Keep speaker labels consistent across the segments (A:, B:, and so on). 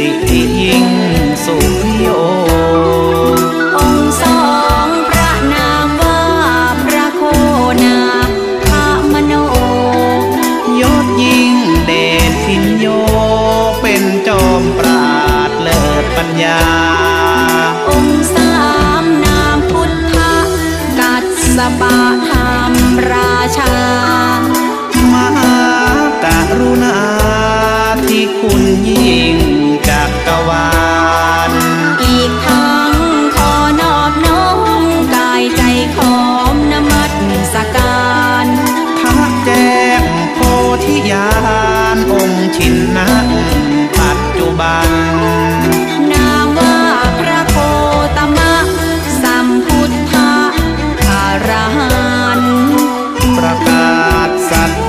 A: สิริยิ่งสุริโย
B: องสองพระนามว่าพระโคนามพมโน
A: ยศยิงเดชพินโยเป็นจอมปราดเลิปัญญา
B: องสามนามพุทธกัสสปะธรรมราชา
A: มหากรุณาที่คุณยิ่ง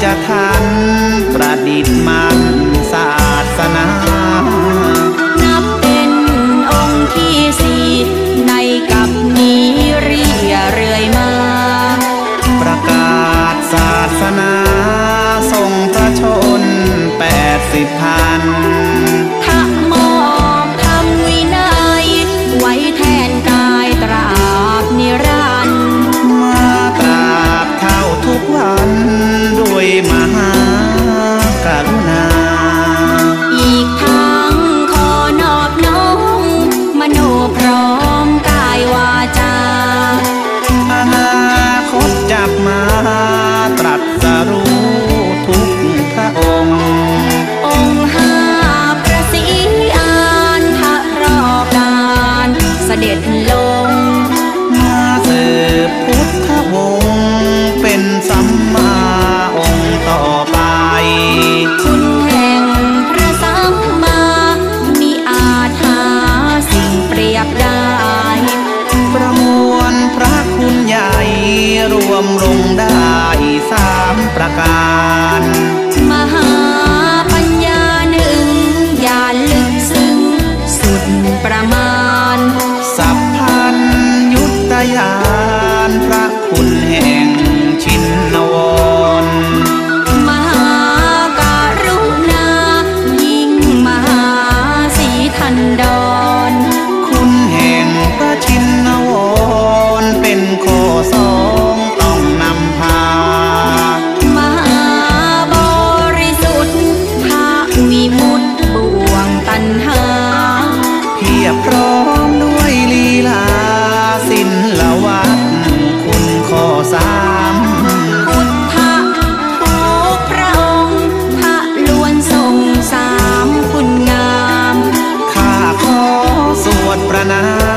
A: จะทันประดิษฐ์มันศาสนา tabrakan. na na na.